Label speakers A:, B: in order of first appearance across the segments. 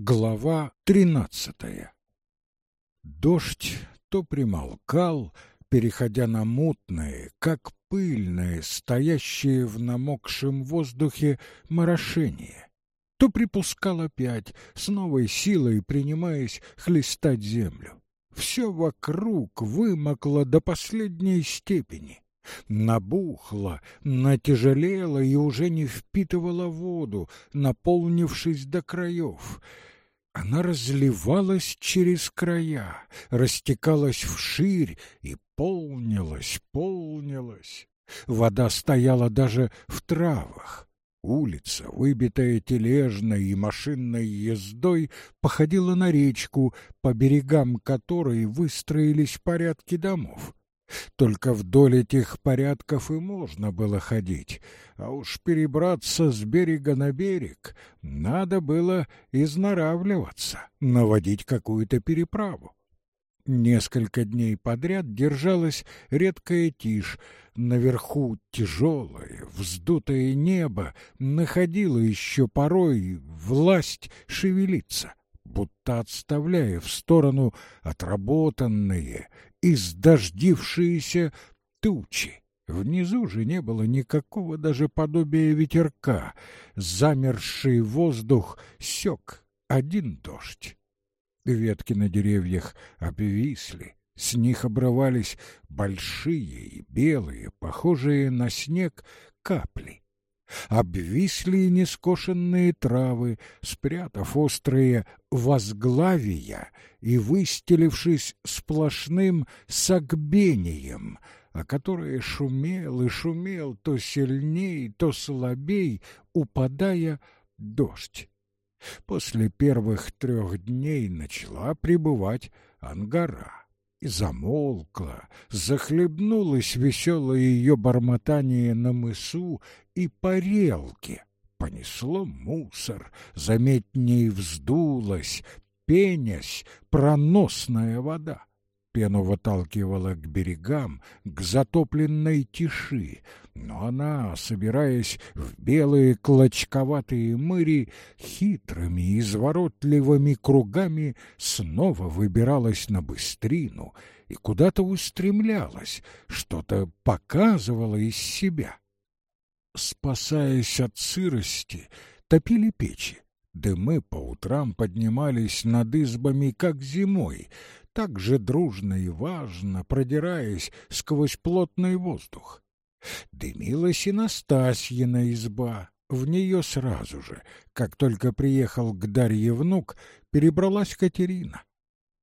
A: Глава тринадцатая Дождь то примолкал, переходя на мутное, как пыльное, стоящее в намокшем воздухе морошение, то припускал опять, с новой силой принимаясь хлестать землю. Все вокруг вымокло до последней степени набухла, натяжелела и уже не впитывала воду, наполнившись до краев. Она разливалась через края, растекалась вширь и полнилась, полнилась. Вода стояла даже в травах. Улица, выбитая тележной и машинной ездой, походила на речку, по берегам которой выстроились порядки домов. Только вдоль этих порядков и можно было ходить, а уж перебраться с берега на берег надо было изнаравливаться, наводить какую-то переправу. Несколько дней подряд держалась редкая тишь, наверху тяжелое, вздутое небо находило еще порой власть шевелиться будто отставляя в сторону отработанные, издождившиеся тучи. Внизу же не было никакого даже подобия ветерка. Замерзший воздух сёк один дождь. Ветки на деревьях обвисли, с них обрывались большие и белые, похожие на снег, капли обвисли нескошенные травы, спрятав острые возглавия и выстелившись сплошным согбением, а которое шумел и шумел то сильней, то слабей, упадая дождь. После первых трех дней начала прибывать ангара и замолкла, захлебнулось веселое ее бормотание на мысу и парелке. Понесло мусор, заметней вздулась, пенясь, проносная вода пену выталкивала к берегам, к затопленной тиши, но она, собираясь в белые клочковатые мыри, хитрыми, изворотливыми кругами снова выбиралась на быстрину и куда-то устремлялась, что-то показывала из себя. Спасаясь от сырости, топили печи. Дымы по утрам поднимались над избами, как зимой, так же дружно и важно, продираясь сквозь плотный воздух. Дымилась и Настасьина изба. В нее сразу же, как только приехал к Дарье внук, перебралась Катерина.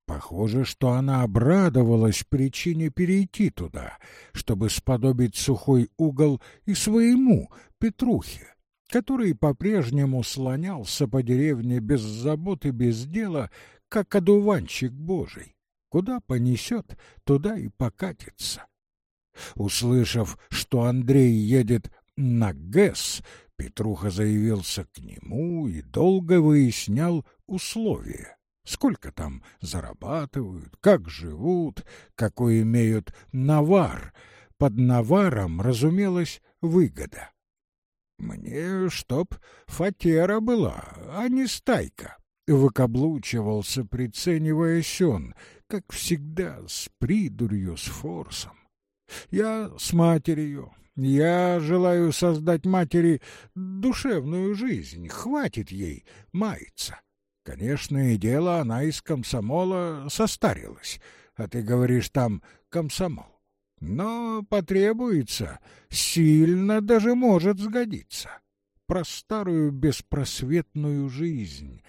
A: Похоже, что она обрадовалась причине перейти туда, чтобы сподобить сухой угол и своему, Петрухе, который по-прежнему слонялся по деревне без заботы, без дела, как одуванчик божий. Куда понесет, туда и покатится. Услышав, что Андрей едет на ГЭС, Петруха заявился к нему и долго выяснял условия. Сколько там зарабатывают, как живут, какой имеют навар. Под наваром, разумелось, выгода. Мне чтоб фатера была, а не стайка. Выкаблучивался, прицениваясь он, как всегда, с придурью, с форсом. Я с матерью. Я желаю создать матери душевную жизнь. Хватит ей маяться. И дело она из комсомола состарилась. А ты говоришь там комсомол. Но потребуется, сильно даже может сгодиться. Про старую беспросветную жизнь.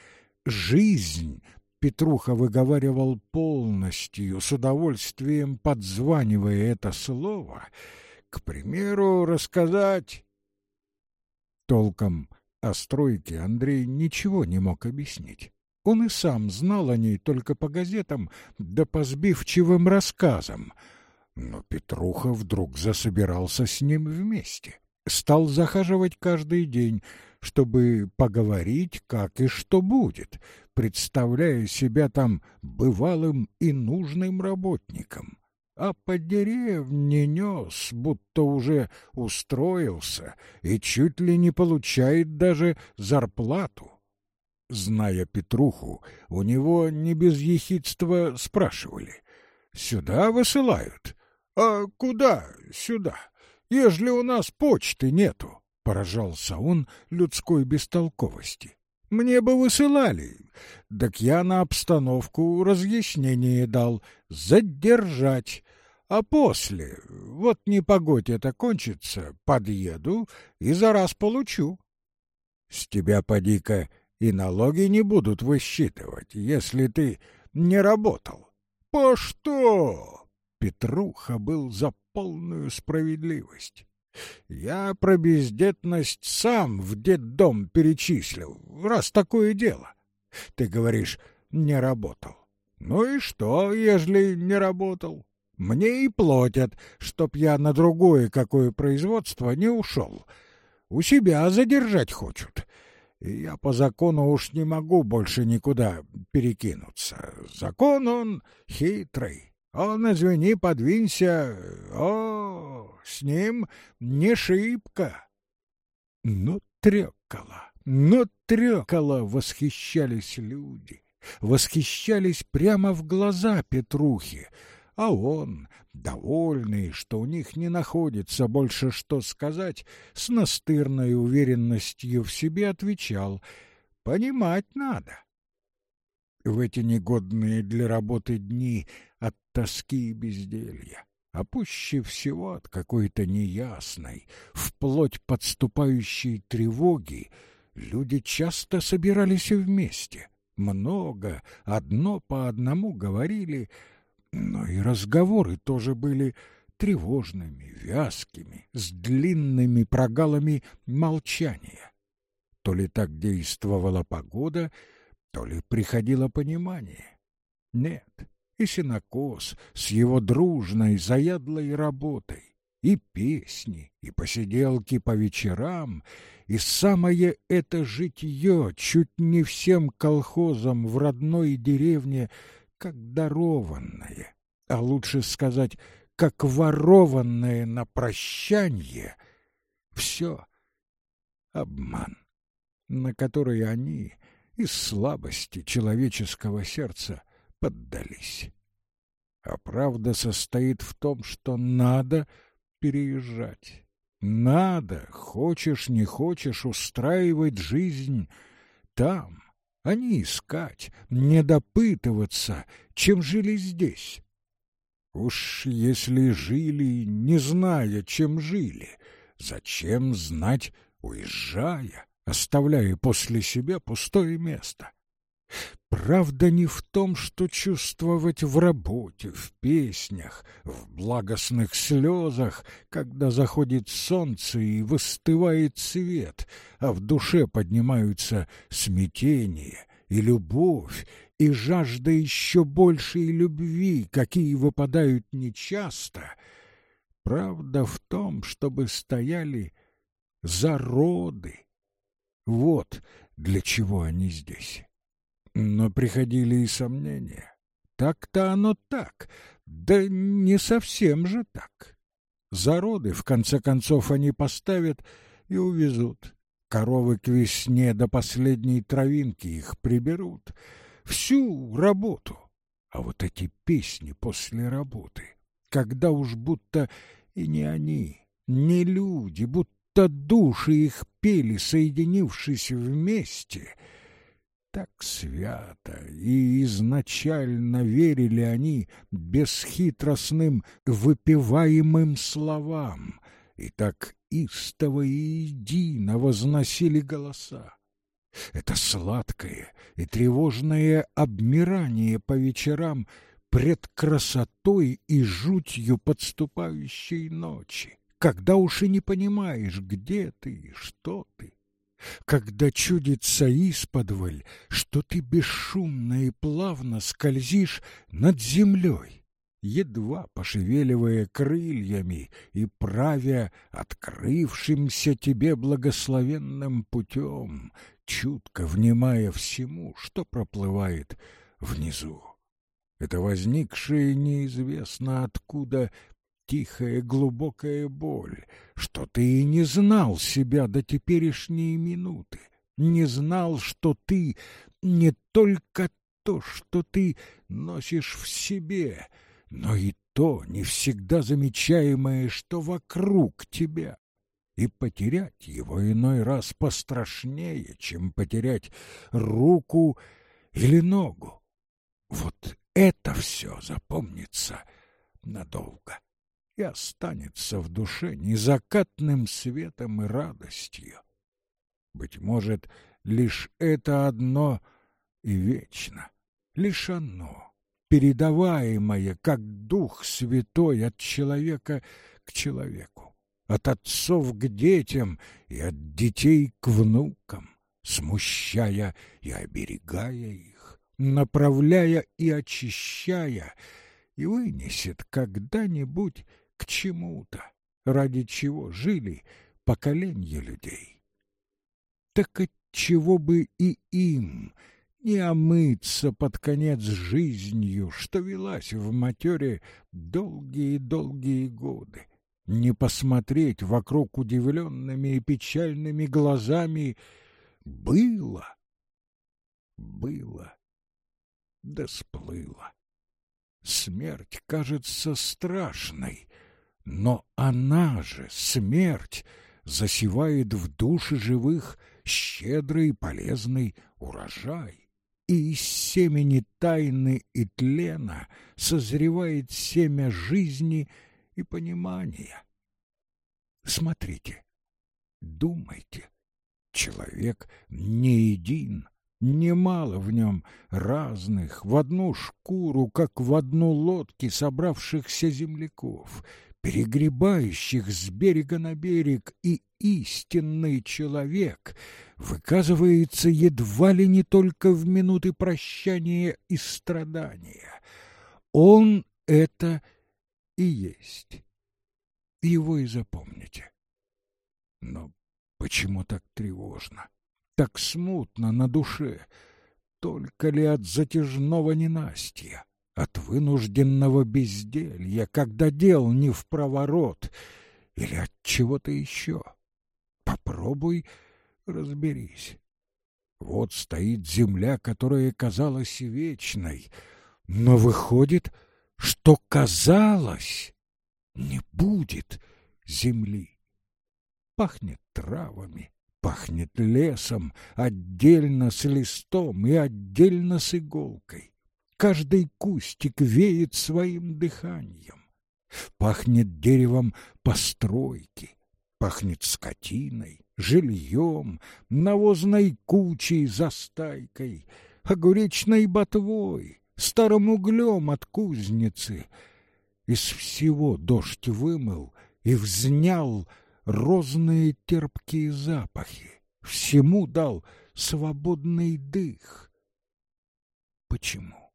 A: Жизнь Петруха выговаривал полностью, с удовольствием подзванивая это слово, к примеру, рассказать. Толком о стройке Андрей ничего не мог объяснить. Он и сам знал о ней только по газетам да по сбивчивым рассказам. Но Петруха вдруг засобирался с ним вместе. Стал захаживать каждый день, чтобы поговорить, как и что будет, представляя себя там бывалым и нужным работником. А по деревне нес, будто уже устроился и чуть ли не получает даже зарплату. Зная Петруху, у него не без ехидства спрашивали. «Сюда высылают?» «А куда сюда? Ежели у нас почты нету?» — поражался он людской бестолковости. «Мне бы высылали, так я на обстановку разъяснение дал. Задержать. А после, вот непогодь это кончится, подъеду и за раз получу». «С тебя, поди-ка, и налоги не будут высчитывать, если ты не работал». «По что?» Петруха был за полную справедливость. Я про бездетность сам в детдом перечислил, раз такое дело. Ты говоришь, не работал. Ну и что, ежели не работал? Мне и платят, чтоб я на другое какое производство не ушел. У себя задержать хочут. Я по закону уж не могу больше никуда перекинуться. Закон он хитрый. Он, извини, подвинься. О, с ним не шибко. Но трёкало, но трёкало восхищались люди. Восхищались прямо в глаза Петрухи. А он, довольный, что у них не находится больше что сказать, с настырной уверенностью в себе отвечал «Понимать надо». В эти негодные для работы дни от тоски и безделья, а пуще всего от какой-то неясной, вплоть подступающей тревоги, люди часто собирались вместе, много, одно по одному говорили — но и разговоры тоже были тревожными, вязкими, с длинными прогалами молчания. То ли так действовала погода, то ли приходило понимание. Нет, и сенокос с его дружной, заядлой работой, и песни, и посиделки по вечерам, и самое это житье чуть не всем колхозам в родной деревне — как дарованное, а лучше сказать, как ворованное на прощанье, все обман, на который они из слабости человеческого сердца поддались. А правда состоит в том, что надо переезжать. Надо, хочешь не хочешь, устраивать жизнь там, а не искать, не допытываться, чем жили здесь. Уж если жили, не зная, чем жили, зачем знать, уезжая, оставляя после себя пустое место? Правда не в том, что чувствовать в работе, в песнях, в благостных слезах, когда заходит солнце и выстывает свет, а в душе поднимаются смятение и любовь, и жажда еще большей любви, какие выпадают нечасто. Правда в том, чтобы стояли зароды. Вот для чего они здесь. Но приходили и сомнения. Так-то оно так, да не совсем же так. Зароды, в конце концов, они поставят и увезут. Коровы к весне до последней травинки их приберут. Всю работу. А вот эти песни после работы, когда уж будто и не они, не люди, будто души их пели, соединившись вместе — так свято, и изначально верили они бесхитростным выпиваемым словам, и так истово и едино возносили голоса. Это сладкое и тревожное обмирание по вечерам пред красотой и жутью подступающей ночи, когда уж и не понимаешь, где ты и что ты когда чудится исподволь, что ты бесшумно и плавно скользишь над землей, едва пошевеливая крыльями и правя открывшимся тебе благословенным путем, чутко внимая всему, что проплывает внизу. Это возникшее неизвестно откуда тихая глубокая боль, что ты и не знал себя до теперешней минуты, не знал, что ты не только то, что ты носишь в себе, но и то не всегда замечаемое, что вокруг тебя. И потерять его иной раз пострашнее, чем потерять руку или ногу. Вот это все запомнится надолго и останется в душе незакатным светом и радостью. Быть может, лишь это одно и вечно, лишь оно, передаваемое, как Дух Святой от человека к человеку, от отцов к детям и от детей к внукам, смущая и оберегая их, направляя и очищая, и вынесет когда-нибудь к чему-то, ради чего жили поколения людей. Так отчего бы и им не омыться под конец жизнью, что велась в матере долгие-долгие годы, не посмотреть вокруг удивленными и печальными глазами «было, было, да сплыло». Смерть кажется страшной, но она же, смерть, засевает в души живых щедрый полезный урожай. И из семени тайны и тлена созревает семя жизни и понимания. Смотрите, думайте, человек не един, Немало в нем разных, в одну шкуру, как в одну лодке собравшихся земляков, перегребающих с берега на берег, и истинный человек выказывается едва ли не только в минуты прощания и страдания. Он это и есть. Его и запомните. Но почему так тревожно? Так смутно на душе? Только ли от затяжного ненастья? От вынужденного безделья, когда дел не в проворот, или от чего-то еще. Попробуй разберись. Вот стоит земля, которая казалась вечной, но выходит, что казалось, не будет земли. Пахнет травами, пахнет лесом, отдельно с листом и отдельно с иголкой. Каждый кустик веет своим дыханием. Пахнет деревом постройки, пахнет скотиной, жильем, навозной кучей за стайкой, огуречной ботвой, старым углем от кузницы. Из всего дождь вымыл и взнял розные терпкие запахи, всему дал свободный дых. Почему?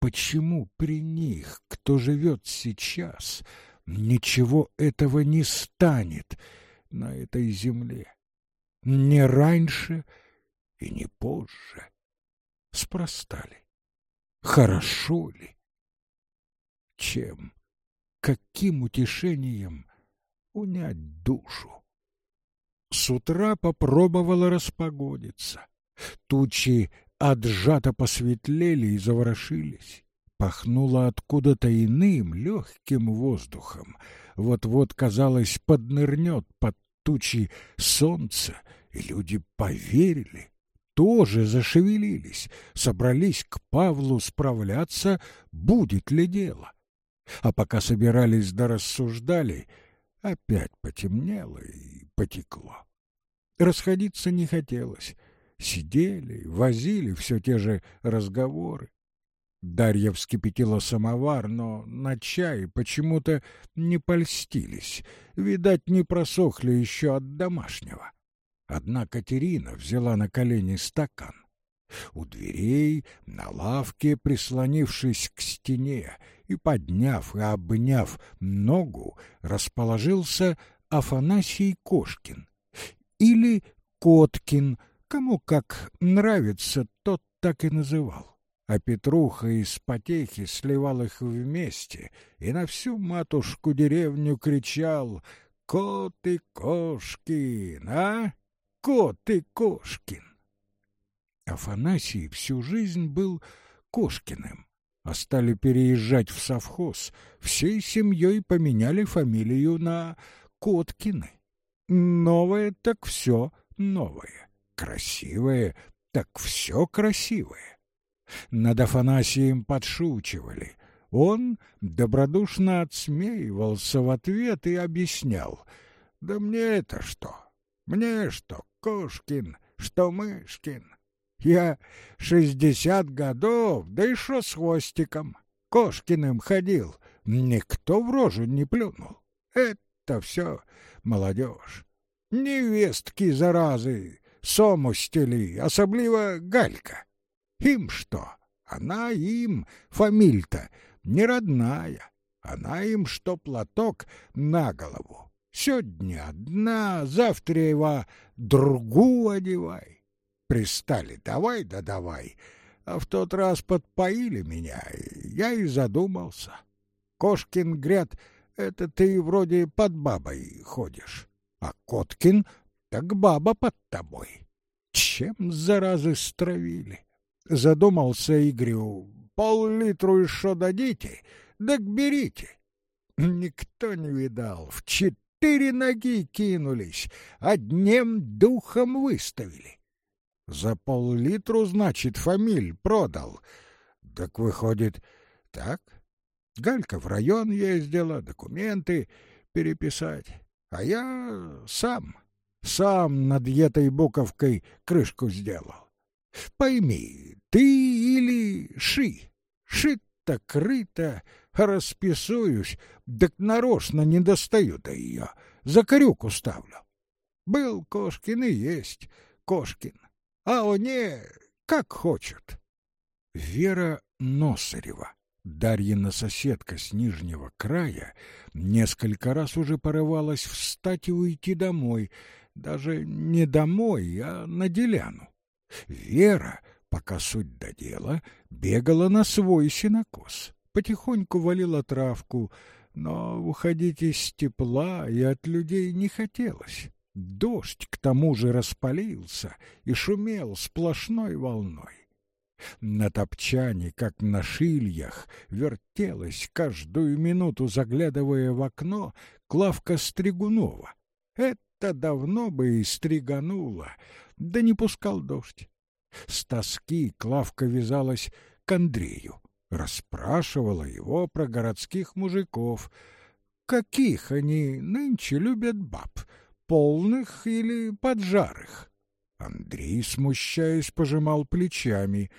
A: Почему при них, кто живет сейчас, ничего этого не станет на этой земле? Не раньше и не позже. Спроста ли? Хорошо ли? Чем? Каким утешением унять душу? С утра попробовала распогодиться. Тучи отжато посветлели и заворошились. Пахнуло откуда-то иным, легким воздухом. Вот-вот, казалось, поднырнет под тучи солнце, и люди поверили, тоже зашевелились, собрались к Павлу справляться, будет ли дело. А пока собирались да рассуждали, опять потемнело и потекло. Расходиться не хотелось. Сидели, возили все те же разговоры. Дарья вскипятила самовар, но на чай почему-то не польстились. Видать, не просохли еще от домашнего. Одна Катерина взяла на колени стакан. У дверей, на лавке, прислонившись к стене и подняв и обняв ногу, расположился Афанасий Кошкин или Коткин — Кому как нравится, тот так и называл. А Петруха из потехи сливал их вместе и на всю матушку-деревню кричал «Кот и Кошкин, а? Кот и Кошкин!» Афанасий всю жизнь был Кошкиным, а стали переезжать в совхоз, всей семьей поменяли фамилию на Коткины. Новое так все новое, красивое так все красивое. Над Афанасием подшучивали. Он добродушно отсмеивался в ответ и объяснял. «Да мне это что? Мне что, Кошкин, что Мышкин? Я шестьдесят годов, да и шо с хвостиком. Кошкиным ходил, никто в рожу не плюнул. Это все молодежь. Невестки, заразы, сомустили, особливо Галька. Им что? Она им, фамиль-то, не родная. Она им что платок на голову. Сегодня одна, завтра его другую одевай. Пристали, давай да давай. А в тот раз подпоили меня, я и задумался. Кошкин гряд, это ты вроде под бабой ходишь, а Коткин так баба под тобой. Чем заразы стравили? Задумался и пол-литру еще дадите, так берите. Никто не видал, в четыре ноги кинулись, одним духом выставили. За пол-литру, значит, фамиль продал. Так выходит, так? Галька в район ездила, документы переписать, а я сам сам над этой буковкой крышку сделал. Пойми, ты или ши. Шито, крыто, расписуюсь, так нарочно не достаю до ее, за крюку ставлю. Был Кошкин и есть Кошкин, а они как хочет. Вера Носарева Дарьина соседка с нижнего края несколько раз уже порывалась встать и уйти домой, даже не домой, а на деляну. Вера, пока суть до дела, бегала на свой сенокос, потихоньку валила травку, но уходить из тепла и от людей не хотелось. Дождь к тому же распалился и шумел сплошной волной. На топчане, как на шильях, вертелась каждую минуту, заглядывая в окно, Клавка Стригунова. Это то давно бы и стригануло, да не пускал дождь. С тоски Клавка вязалась к Андрею, расспрашивала его про городских мужиков. Каких они нынче любят баб, полных или поджарых? Андрей, смущаясь, пожимал плечами.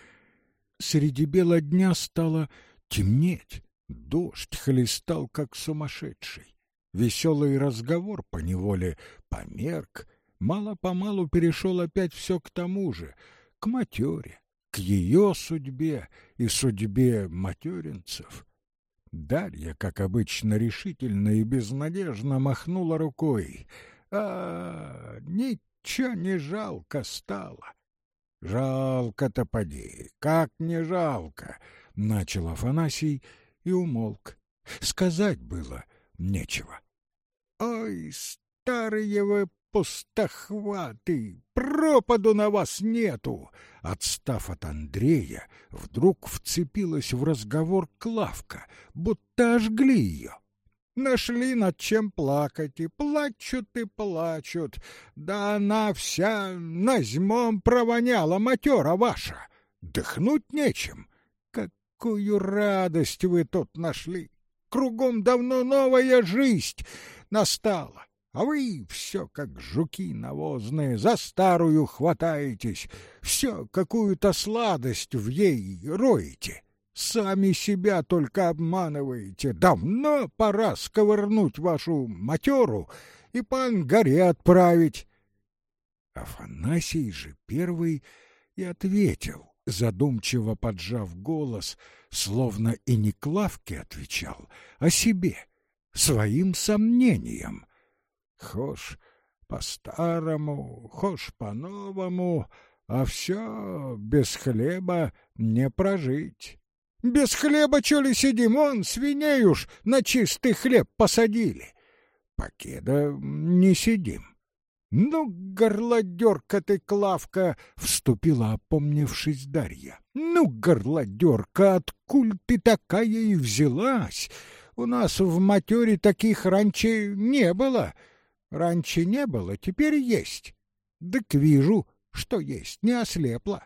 A: Среди бела дня стало темнеть, дождь хлестал, как сумасшедший. Веселый разговор поневоле померк, мало-помалу перешел опять все к тому же, к матере, к ее судьбе и судьбе материнцев. Дарья, как обычно, решительно и безнадежно махнула рукой. А, ничего не жалко стало. Жалко-то поди, как не жалко, начал Афанасий и умолк. Сказать было нечего. Ой, старые вы пустохваты, пропаду на вас нету! Отстав от Андрея, вдруг вцепилась в разговор Клавка, будто ожгли ее. Нашли над чем плакать, и плачут, и плачут. Да она вся назьмом провоняла, матера ваша. Дыхнуть нечем. Какую радость вы тут нашли! Кругом давно новая жизнь настала, а вы все как жуки навозные за старую хватаетесь, все какую-то сладость в ей роете. Сами себя только обманываете. Давно пора сковырнуть вашу матеру и по ангаре отправить. Афанасий же первый и ответил, задумчиво поджав голос — словно и не Клавке отвечал, а себе, своим сомнениям. Хошь по-старому, хошь по-новому, а все без хлеба не прожить. Без хлеба чё ли сидим, он свиней уж на чистый хлеб посадили. Покеда не сидим. «Ну, горлодерка ты, Клавка!» — вступила, опомнившись Дарья. «Ну, горлодерка, откуль ты такая и взялась? У нас в матере таких раньше не было. Раньше не было, теперь есть. Так вижу, что есть, не ослепла.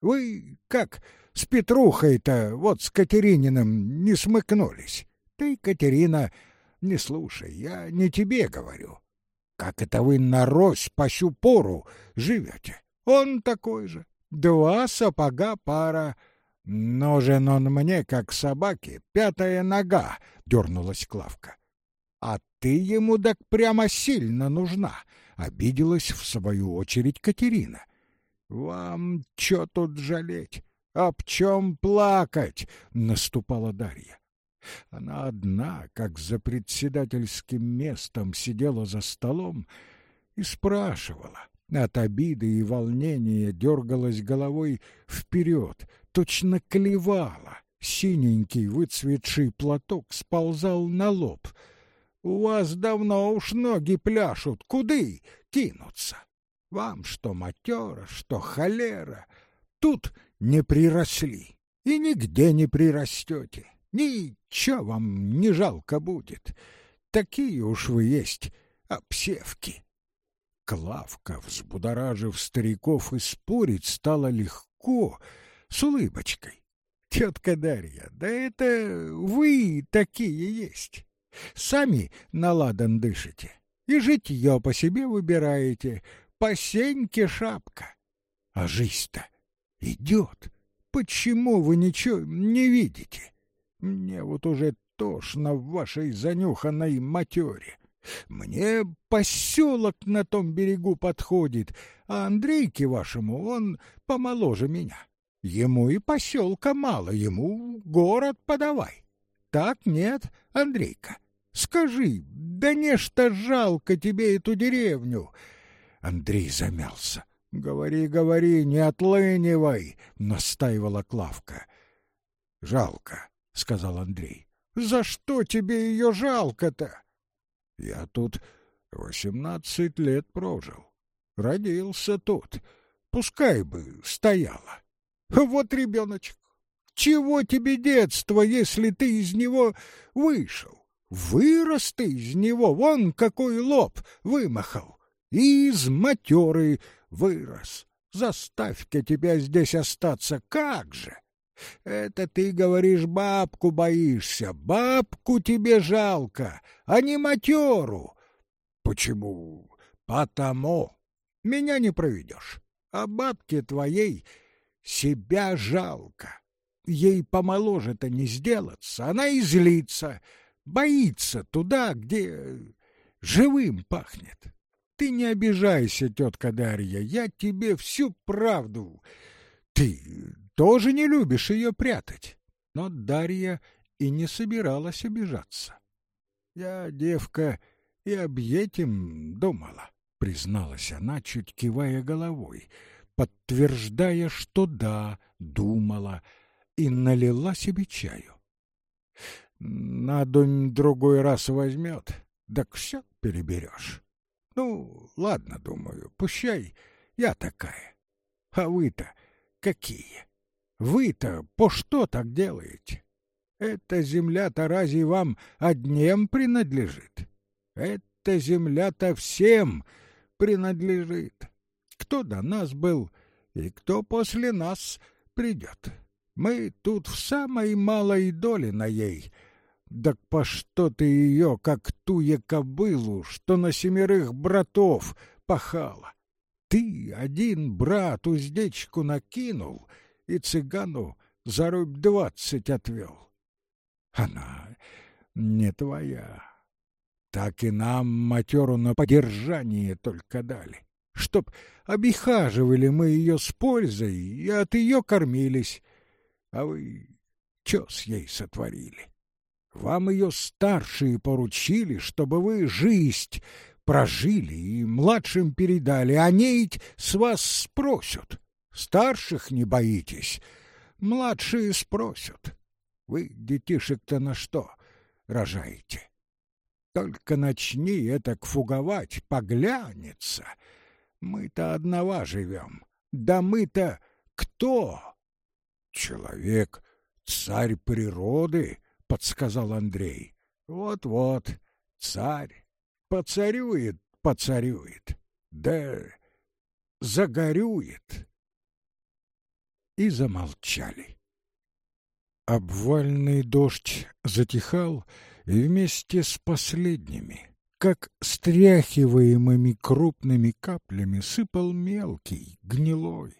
A: Вы как с Петрухой-то, вот с Катерининым, не смыкнулись? Ты, Катерина, не слушай, я не тебе говорю. Как это вы на рось по сю пору живете? Он такой же. Два сапога пара. Ножен он мне, как собаке, пятая нога, — дернулась Клавка. А ты ему так прямо сильно нужна, — обиделась в свою очередь Катерина. Вам чё тут жалеть? Об чем плакать? — наступала Дарья. Она одна, как за председательским местом, сидела за столом и спрашивала. От обиды и волнения дергалась головой вперед, точно клевала. Синенький выцветший платок сползал на лоб. «У вас давно уж ноги пляшут. Куды кинуться? Вам что матера, что холера. Тут не приросли и нигде не прирастете. Ничего вам не жалко будет. Такие уж вы есть обсевки. Клавка, взбудоражив стариков, и спорить стало легко, с улыбочкой. Тетка Дарья, да это вы такие есть. Сами на ладан дышите и житье по себе выбираете, по сеньке шапка. А жизнь-то идет. Почему вы ничего не видите? Мне вот уже тошно в вашей занюханной матере. Мне поселок на том берегу подходит, а Андрейке вашему он помоложе меня. Ему и поселка мало, ему город подавай. Так нет, Андрейка? Скажи, да нечто жалко тебе эту деревню. Андрей замялся. «Говори, говори, не отлынивай!» — настаивала Клавка. «Жалко сказал Андрей. За что тебе ее жалко-то? Я тут восемнадцать лет прожил. Родился тут. Пускай бы стояла. Вот ребеночек. Чего тебе детство, если ты из него вышел? Вырос ты из него, вон какой лоб вымахал. И из матеры вырос. Заставь-ка тебя здесь остаться, как же! Это ты говоришь, бабку боишься. Бабку тебе жалко, а не матеру. Почему? Потому. Меня не проведешь. А бабке твоей себя жалко. Ей помоложе-то не сделаться. Она и злится, боится туда, где живым пахнет. Ты не обижайся, тетка Дарья, я тебе всю правду. Ты тоже не любишь ее прятать. Но Дарья и не собиралась обижаться. Я, девка, и об этим думала, призналась она, чуть кивая головой, подтверждая, что да, думала, и налила себе чаю. Надунь другой раз возьмет, так все переберешь. Ну, ладно, думаю, пущай, я такая. А вы-то какие? Вы-то по что так делаете? Эта земля-то разве вам одним принадлежит? Эта земля-то всем принадлежит. Кто до нас был и кто после нас придет. Мы тут в самой малой доле на ей. Так по что ты ее, как ту кобылу, что на семерых братов пахала? Ты один брат уздечку накинул — и цыгану за рубь двадцать отвел. Она не твоя. Так и нам матеру на подержание только дали, чтоб обихаживали мы ее с пользой и от ее кормились. А вы что с ей сотворили? Вам ее старшие поручили, чтобы вы жизнь прожили и младшим передали, а ней с вас спросят. Старших не боитесь, младшие спросят. Вы детишек-то на что рожаете? Только начни это фуговать, поглянется. Мы-то одного живем. Да мы-то кто? Человек, царь природы, подсказал Андрей. Вот-вот, царь. Поцарюет, поцарюет. Да загорюет. И замолчали. Обвальный дождь затихал, и вместе с последними, как стряхиваемыми крупными каплями, сыпал мелкий, гнилой.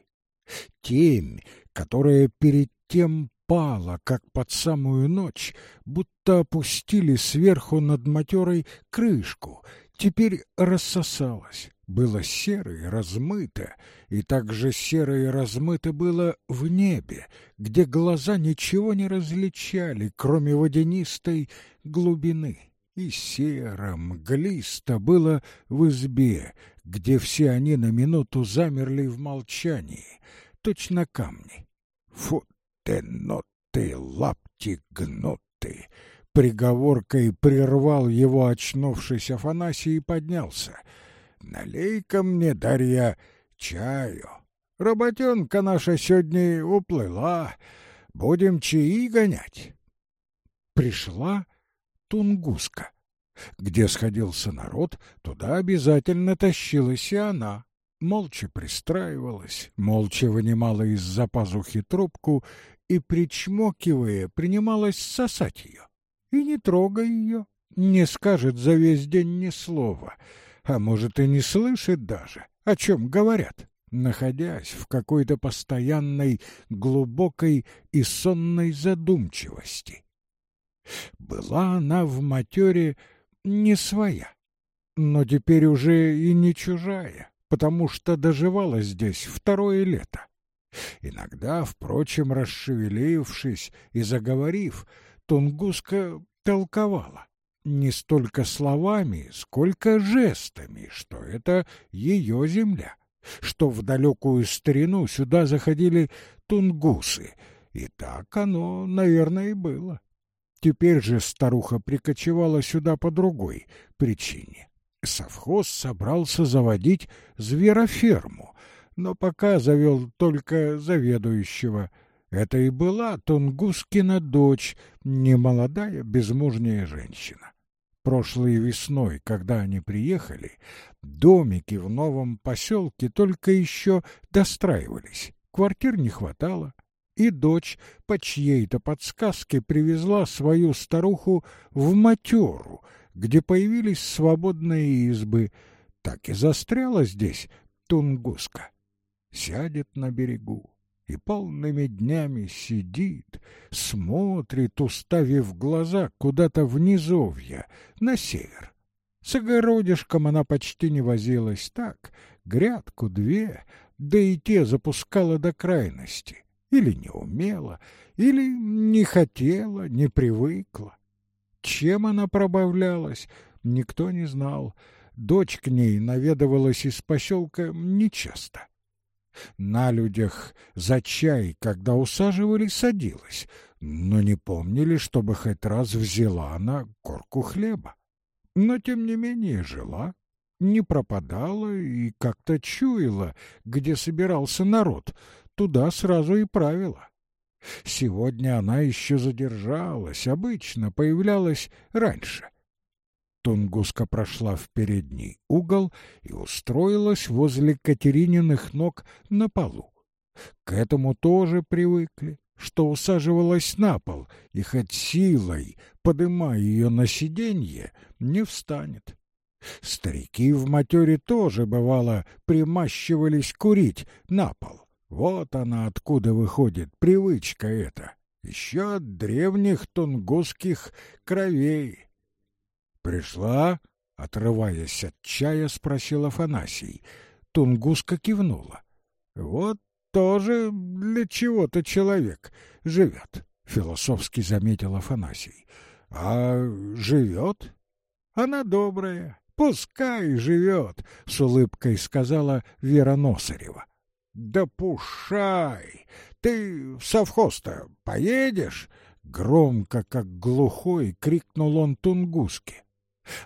A: Темь, которая перед тем пала, как под самую ночь, будто опустили сверху над матерой крышку, теперь рассосалась, было серо и размыто, и также серо и размыто было в небе, где глаза ничего не различали, кроме водянистой глубины. И серо, мглисто было в избе, где все они на минуту замерли в молчании, точно камни. Фу ты, но ты, лапти гноты! Приговоркой прервал его очнувшийся Афанасий и поднялся. «Налей-ка мне, Дарья, чаю. Работенка наша сегодня уплыла. Будем чаи гонять». Пришла Тунгуска. Где сходился народ, туда обязательно тащилась и она. Молча пристраивалась, молча вынимала из-за пазухи трубку и, причмокивая, принималась сосать ее. И не трогай ее, не скажет за весь день ни слова, а может и не слышит даже, о чем говорят, находясь в какой-то постоянной, глубокой и сонной задумчивости. Была она в матере не своя, но теперь уже и не чужая, потому что доживала здесь второе лето. Иногда, впрочем, расшевелившись и заговорив, Тунгуска толковала не столько словами, сколько жестами, что это ее земля, что в далекую старину сюда заходили тунгусы, и так оно, наверное, и было. Теперь же старуха прикочевала сюда по другой причине. Совхоз собрался заводить звероферму, но пока завел только заведующего. Это и была Тунгускина дочь, немолодая безмужняя женщина. Прошлой весной, когда они приехали, домики в новом поселке только еще достраивались, квартир не хватало, и дочь по чьей-то подсказке привезла свою старуху в матеру, где появились свободные избы. Так и застряла здесь Тунгуска. Сядет на берегу и полными днями сидит, смотрит, уставив глаза куда-то в низовья, на север. С огородишком она почти не возилась так, грядку две, да и те запускала до крайности или не умела, или не хотела, не привыкла. Чем она пробавлялась, никто не знал. Дочь к ней наведывалась из поселка нечасто. На людях за чай, когда усаживали, садилась, но не помнили, чтобы хоть раз взяла она корку хлеба. Но, тем не менее, жила, не пропадала и как-то чуяла, где собирался народ, туда сразу и правила. Сегодня она еще задержалась, обычно появлялась раньше. Тунгуска прошла в передний угол и устроилась возле Катерининых ног на полу. К этому тоже привыкли, что усаживалась на пол, и хоть силой, подымая ее на сиденье, не встанет. Старики в матере тоже, бывало, примащивались курить на пол. Вот она откуда выходит, привычка эта, еще от древних тунгусских кровей. Пришла, отрываясь от чая, спросил Афанасий. Тунгуска кивнула. Вот тоже для чего-то человек живет, философски заметил Афанасий. А живет? Она добрая, пускай живет, с улыбкой сказала Вера Носарева. Да! Ты в совхоз-то поедешь? Громко, как глухой, крикнул он Тунгуске.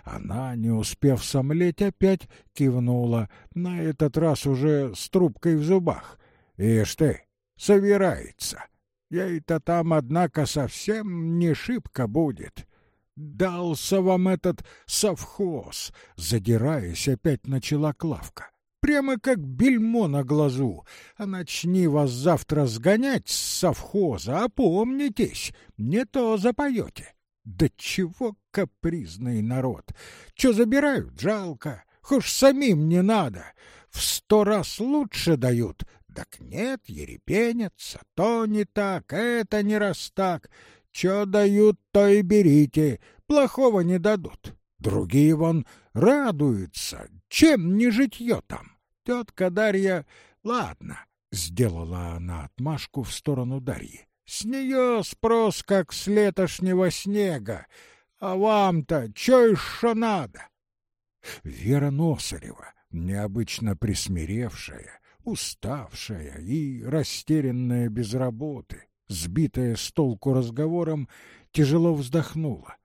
A: Она, не успев сомлеть, опять кивнула, на этот раз уже с трубкой в зубах. «Ишь ты, собирается. Ей-то там, однако, совсем не шибко будет. Дался вам этот совхоз!» Задираясь, опять начала Клавка. «Прямо как бельмо на глазу. А начни вас завтра сгонять с совхоза, опомнитесь, не то запоете. Да чего капризный народ! Чё забирают, жалко, хошь самим не надо. В сто раз лучше дают, так нет, ерепенятся, то не так, это не раз так. Чё дают, то и берите, плохого не дадут. Другие вон радуются, чем не житье там. Тетка Дарья, ладно, сделала она отмашку в сторону Дарьи. С нее спрос как с летошнего снега, а вам-то чё еще надо? Вера Носарева, необычно присмиревшая, уставшая и растерянная без работы, сбитая с толку разговором, тяжело вздохнула.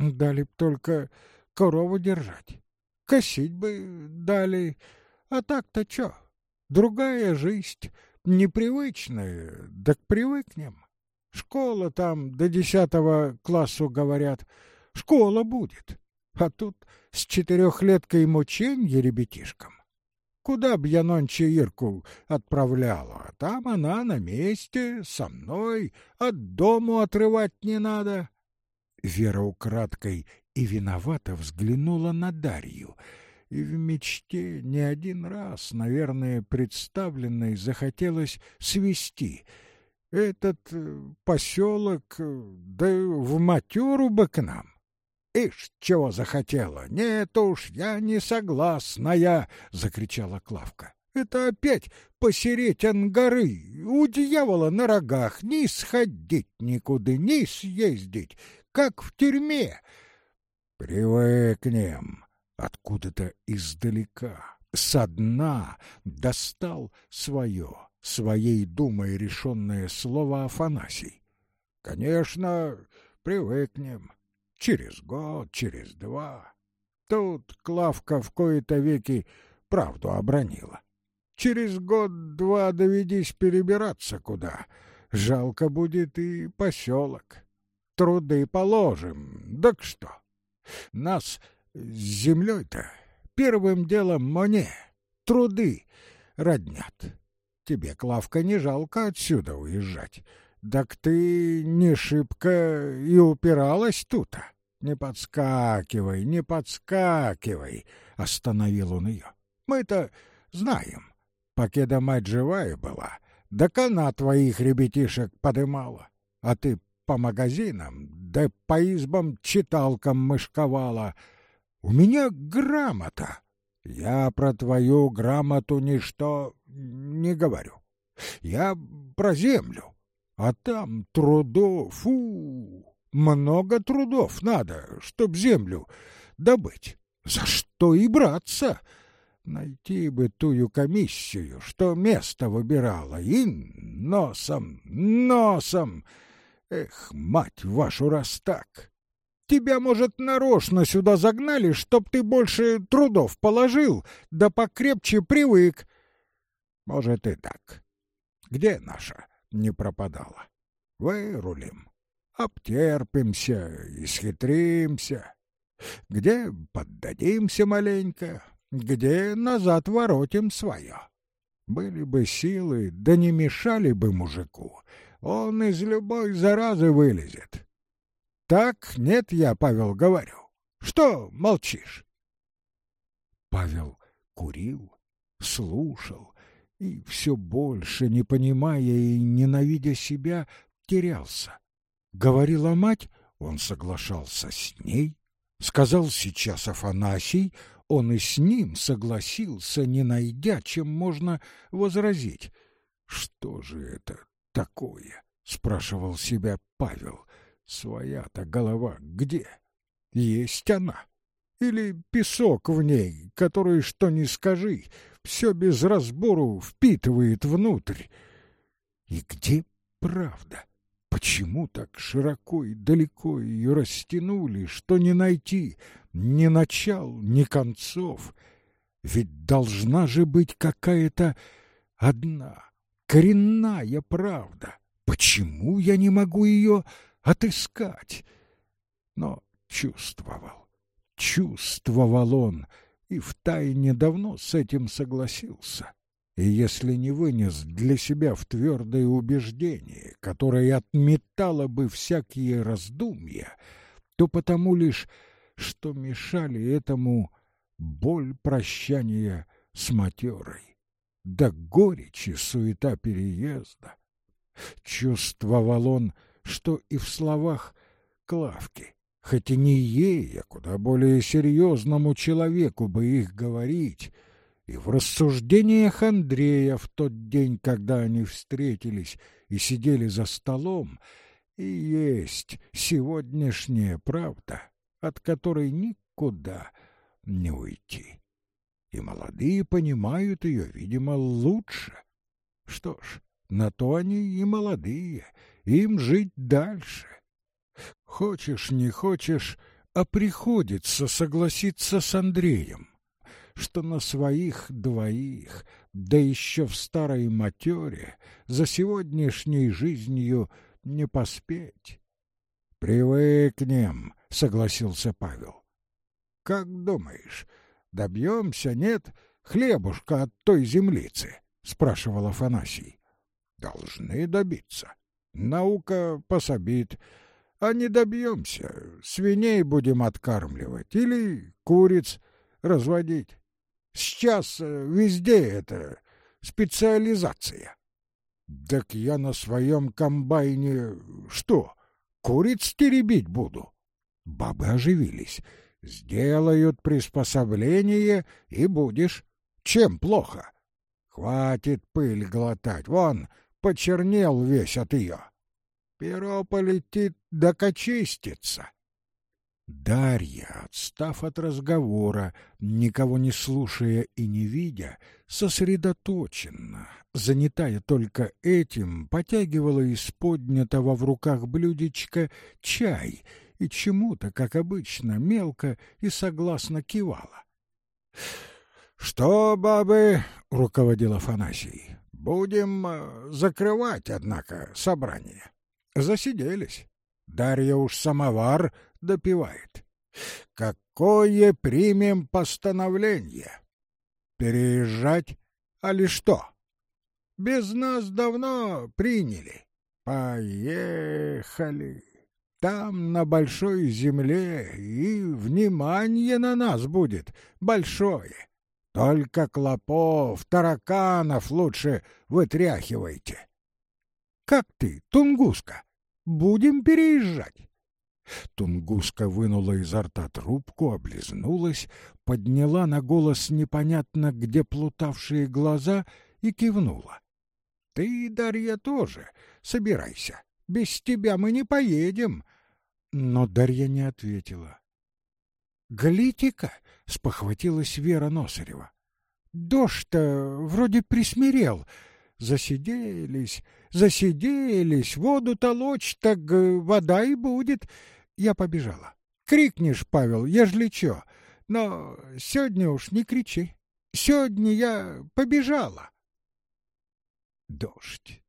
A: Дали б только корову держать, косить бы дали, а так-то чё? Другая жизнь, непривычная, так привыкнем. Школа там до десятого классу, говорят, школа будет, а тут с четырехлеткой мученье ребятишкам. Куда б я нонче Ирку отправляла? Там она на месте, со мной, от дому отрывать не надо. Вера украдкой и виновато взглянула на Дарью, и в мечте не один раз, наверное, представленной захотелось свести этот э, поселок, э, да в матеру бы к нам. «Ишь, чего захотела! Нет уж, я не согласна я!» — закричала Клавка. «Это опять посереть ангары! У дьявола на рогах ни сходить никуда, ни съездить, как в тюрьме!» «Привыкнем!» Откуда-то издалека, со дна, достал свое, своей думой решенное слово Афанасий. «Конечно, привыкнем!» через год, через два. Тут Клавка в кои-то веки правду обронила. Через год-два доведись перебираться куда. Жалко будет и поселок. Труды положим, так что? Нас с землей-то первым делом мне труды роднят. Тебе, Клавка, не жалко отсюда уезжать. Так ты не шибко и упиралась тут. -то. Не подскакивай, не подскакивай, остановил он ее. Мы-то знаем, покеда мать живая была, да она твоих ребятишек подымала, а ты по магазинам, да по избам читалкам мышковала. У меня грамота. Я про твою грамоту ничто не говорю. Я про землю. А там трудов, фу, много трудов надо, чтоб землю добыть. За что и браться? Найти бы тую комиссию, что место выбирала, и носом, носом. Эх, мать вашу, раз так. Тебя, может, нарочно сюда загнали, чтоб ты больше трудов положил, да покрепче привык. Может, и так. Где наша? не пропадала. Вырулим, обтерпимся, исхитримся. Где поддадимся маленько, где назад воротим свое. Были бы силы, да не мешали бы мужику, он из любой заразы вылезет. Так нет, я, Павел, говорю. Что молчишь? Павел курил, слушал, и все больше, не понимая и ненавидя себя, терялся. Говорила мать, он соглашался с ней. Сказал сейчас Афанасий, он и с ним согласился, не найдя, чем можно возразить. «Что же это такое?» — спрашивал себя Павел. «Своя-то голова где? Есть она? Или песок в ней, который, что ни скажи, все без разбору впитывает внутрь. И где правда? Почему так широко и далеко ее растянули, что не найти ни начал, ни концов? Ведь должна же быть какая-то одна, коренная правда. Почему я не могу ее отыскать? Но чувствовал, чувствовал он, и втайне давно с этим согласился. И если не вынес для себя в твердое убеждение, которое отметало бы всякие раздумья, то потому лишь, что мешали этому боль прощания с матерой, да горечь и суета переезда. Чувствовал он, что и в словах Клавки, хоть и не ей, а куда более серьезному человеку бы их говорить, и в рассуждениях Андрея в тот день, когда они встретились и сидели за столом, и есть сегодняшняя правда, от которой никуда не уйти. И молодые понимают ее, видимо, лучше. Что ж, на то они и молодые, им жить дальше. Хочешь, не хочешь, а приходится согласиться с Андреем, что на своих двоих, да еще в старой матере, за сегодняшней жизнью не поспеть. «Привыкнем», — согласился Павел. «Как думаешь, добьемся, нет, хлебушка от той землицы?» — спрашивал Афанасий. «Должны добиться. Наука пособит, а не добьемся. Свиней будем откармливать или куриц разводить. Сейчас э, везде это специализация. Так я на своем комбайне что, куриц теребить буду? Бабы оживились. Сделают приспособление, и будешь. Чем плохо? Хватит пыль глотать. Вон, почернел весь от ее. Перо полетит, да кочистится. Дарья, отстав от разговора, никого не слушая и не видя, сосредоточенно, занятая только этим, потягивала из поднятого в руках блюдечка чай и чему-то, как обычно, мелко и согласно кивала. «Что, бабы?» — руководил Афанасий. «Будем э, закрывать, однако, собрание. Засиделись. Дарья уж самовар допивает. Какое примем постановление? Переезжать, али что? Без нас давно приняли. Поехали. Там, на большой земле, и внимание на нас будет большое. Только клопов, тараканов лучше вытряхивайте. Как ты, Тунгуска? Будем переезжать. Тунгуска вынула изо рта трубку, облизнулась, подняла на голос непонятно где плутавшие глаза и кивнула. — Ты, Дарья, тоже собирайся. Без тебя мы не поедем. Но Дарья не ответила. — Глитика, — спохватилась Вера Носарева. — Дождь-то вроде присмирел. Засиделись, засиделись, воду толочь, так э, вода и будет. Я побежала. Крикнешь, Павел, ежели чё. Но сегодня уж не кричи. Сегодня я побежала. Дождь,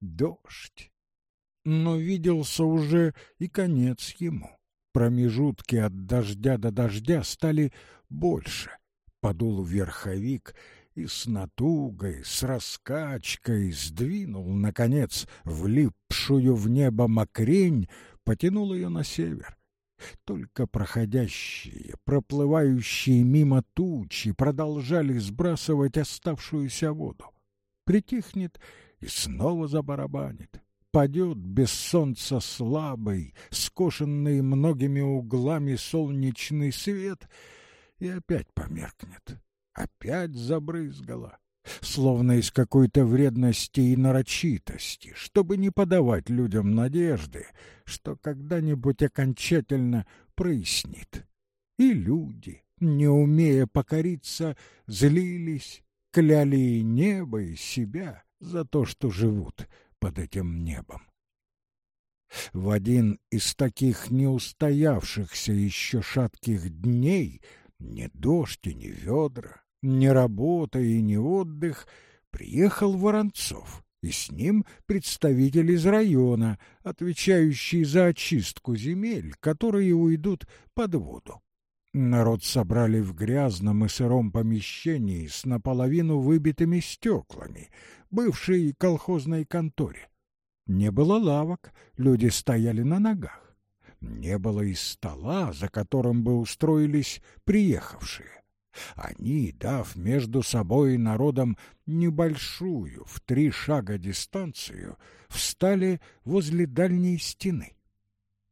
A: дождь. Но виделся уже и конец ему. Промежутки от дождя до дождя стали больше. Подул верховик, и с натугой, с раскачкой сдвинул, наконец, влипшую в небо мокрень, потянул ее на север. Только проходящие, проплывающие мимо тучи продолжали сбрасывать оставшуюся воду. Притихнет и снова забарабанит. Падет без солнца слабый, скошенный многими углами солнечный свет и опять померкнет. Опять забрызгала словно из какой-то вредности и нарочитости, чтобы не подавать людям надежды, что когда-нибудь окончательно прояснит. И люди, не умея покориться, злились, кляли и небо, и себя за то, что живут под этим небом. В один из таких неустоявшихся еще шатких дней ни дождь и ни ведра, ни работа и ни отдых приехал Воронцов, и с ним представитель из района, отвечающий за очистку земель, которые уйдут под воду. Народ собрали в грязном и сыром помещении с наполовину выбитыми стеклами, бывшей колхозной конторе. Не было лавок, люди стояли на ногах. Не было и стола, за которым бы устроились приехавшие. Они, дав между собой и народом небольшую, в три шага дистанцию, встали возле дальней стены.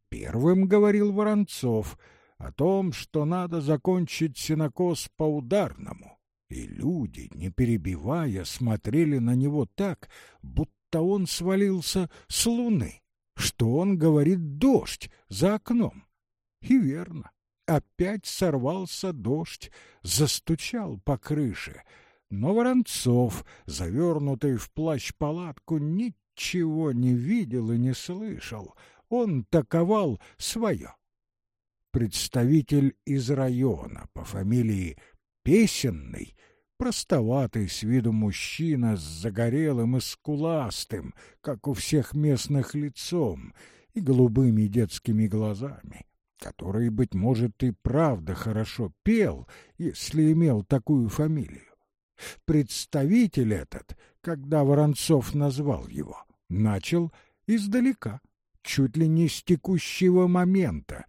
A: Первым говорил Воронцов — о том, что надо закончить сенокос по-ударному, и люди, не перебивая, смотрели на него так, будто он свалился с луны, что он говорит «дождь» за окном. И верно, опять сорвался дождь, застучал по крыше, но Воронцов, завернутый в плащ-палатку, ничего не видел и не слышал, он таковал свое представитель из района по фамилии Песенный, простоватый с виду мужчина с загорелым и скуластым, как у всех местных лицом, и голубыми детскими глазами, который, быть может, и правда хорошо пел, если имел такую фамилию. Представитель этот, когда Воронцов назвал его, начал издалека, чуть ли не с текущего момента,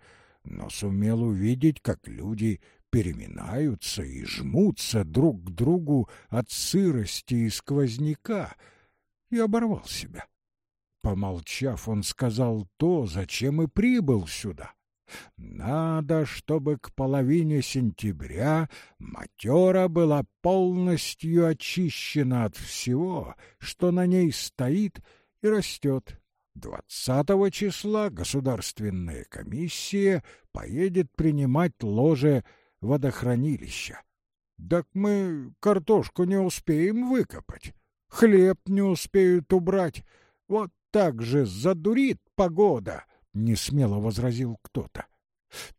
A: но сумел увидеть, как люди переминаются и жмутся друг к другу от сырости и сквозняка, и оборвал себя. Помолчав, он сказал то, зачем и прибыл сюда. Надо, чтобы к половине сентября матера была полностью очищена от всего, что на ней стоит и растет. Двадцатого числа государственная комиссия поедет принимать ложе водохранилища. Так мы картошку не успеем выкопать, хлеб не успеют убрать. Вот так же задурит погода, — несмело возразил кто-то.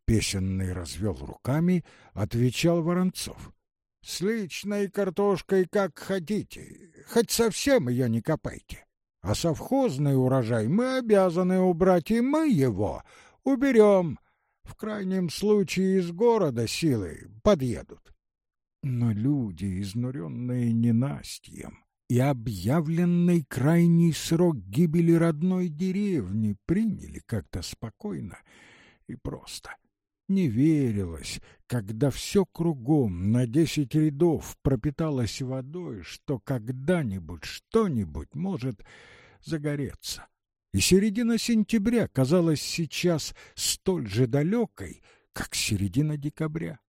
A: Песенный развел руками, отвечал Воронцов. — С личной картошкой как хотите, хоть совсем ее не копайте а совхозный урожай мы обязаны убрать, и мы его уберем. В крайнем случае из города силы подъедут. Но люди, изнуренные ненастьем и объявленный крайний срок гибели родной деревни, приняли как-то спокойно и просто. Не верилось, когда все кругом на десять рядов пропиталось водой, что когда-нибудь что-нибудь может загореться. И середина сентября казалась сейчас столь же далекой, как середина декабря.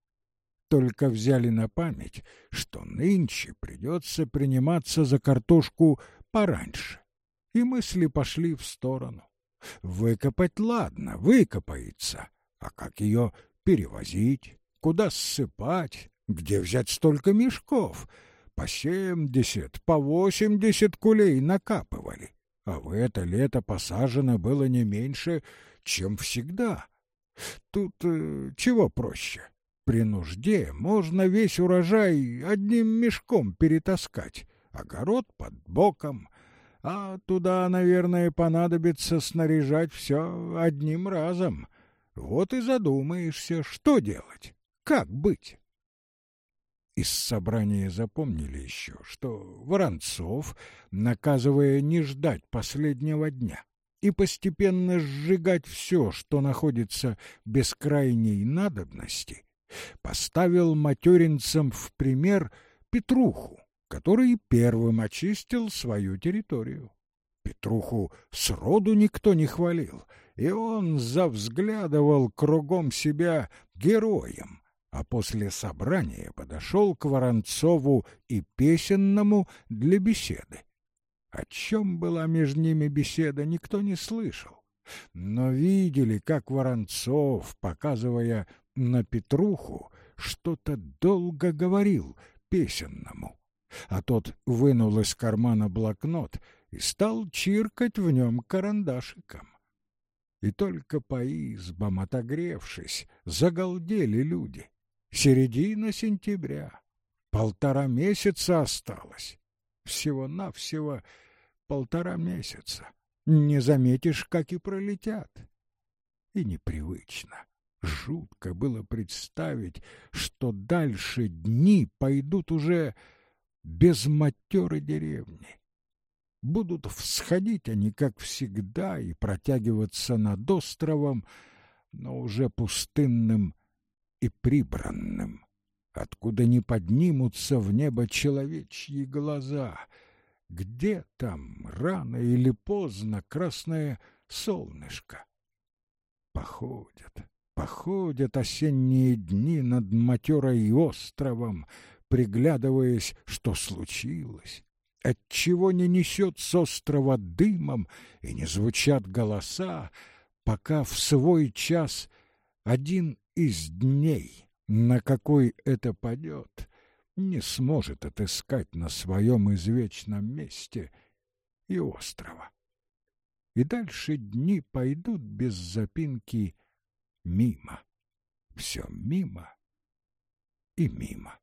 A: Только взяли на память, что нынче придется приниматься за картошку пораньше. И мысли пошли в сторону. Выкопать ладно, выкопается, а как ее перевозить, куда ссыпать, где взять столько мешков? По семьдесят, по восемьдесят кулей накапывали а в это лето посажено было не меньше, чем всегда. Тут э, чего проще? При нужде можно весь урожай одним мешком перетаскать, огород под боком, а туда, наверное, понадобится снаряжать все одним разом. Вот и задумаешься, что делать, как быть. Из собрания запомнили еще, что Воронцов, наказывая не ждать последнего дня и постепенно сжигать все, что находится без крайней надобности, поставил материнцам в пример Петруху, который первым очистил свою территорию. Петруху сроду никто не хвалил, и он завзглядывал кругом себя героем, а после собрания подошел к Воронцову и Песенному для беседы. О чем была между ними беседа, никто не слышал. Но видели, как Воронцов, показывая на Петруху, что-то долго говорил Песенному. А тот вынул из кармана блокнот и стал чиркать в нем карандашиком. И только по избам, отогревшись, загалдели люди. Середина сентября. Полтора месяца осталось. Всего-навсего полтора месяца. Не заметишь, как и пролетят. И непривычно. Жутко было представить, что дальше дни пойдут уже без матеры деревни. Будут всходить они, как всегда, и протягиваться над островом, но уже пустынным и прибранным, откуда не поднимутся в небо человечьи глаза. Где там, рано или поздно, красное солнышко? Походят, походят осенние дни над матерой островом, приглядываясь, что случилось, отчего не несет с острова дымом и не звучат голоса, пока в свой час один из дней, на какой это падет, не сможет отыскать на своем извечном месте и острова. И дальше дни пойдут без запинки мимо. Все мимо и мимо.